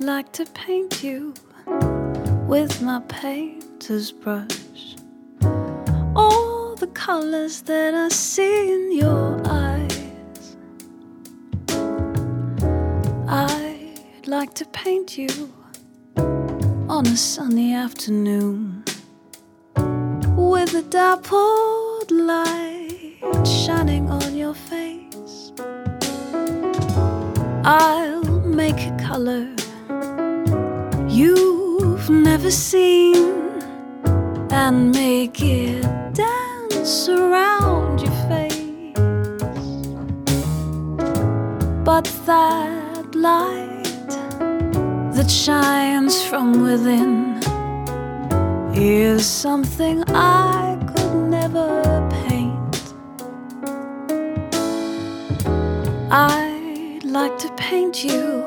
I'd like to paint you with my painter's brush. All the colors that I see in your eyes. I'd like to paint you on a sunny afternoon with a dappled light shining on your face. I'll make a color never seen and make it dance around your face. But that light that shines from within is something I could never paint. I'd like to paint you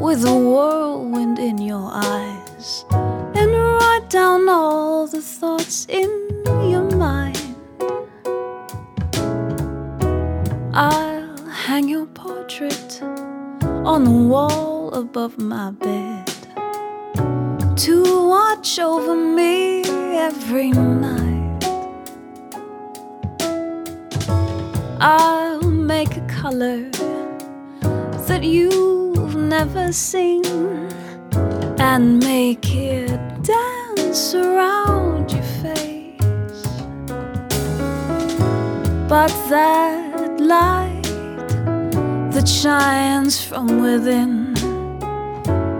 with a whirlwind in your eyes and write down all the thoughts in your mind. I'll hang your portrait on the wall above my bed to watch over me every night. I'll make a color that you've never seen and make it dance around your face. But that light that shines from within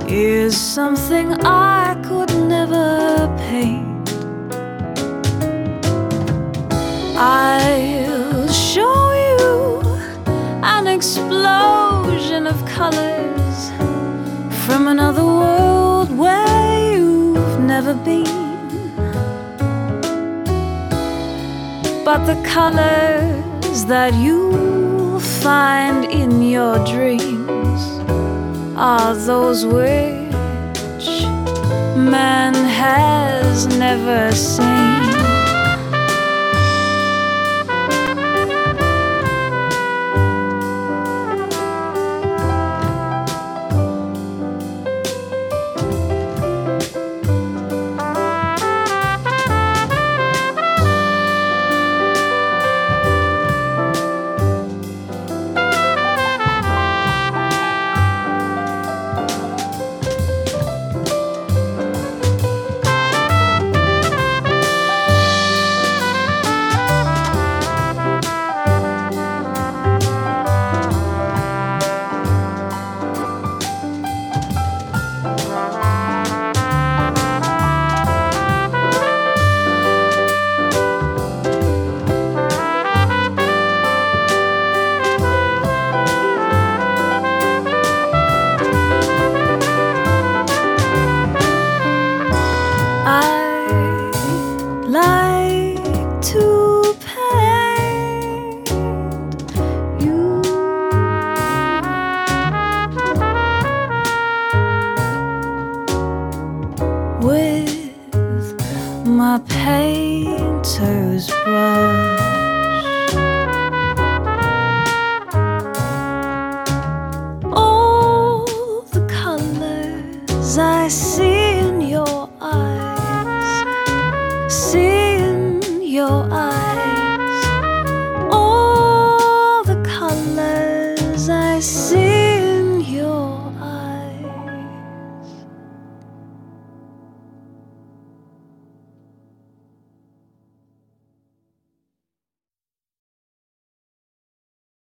is something I could never paint. I'll show you an explosion of colors from another world where you've never been. But the colors that you find in your dreams are those which man has never seen. Colors I see in your eyes,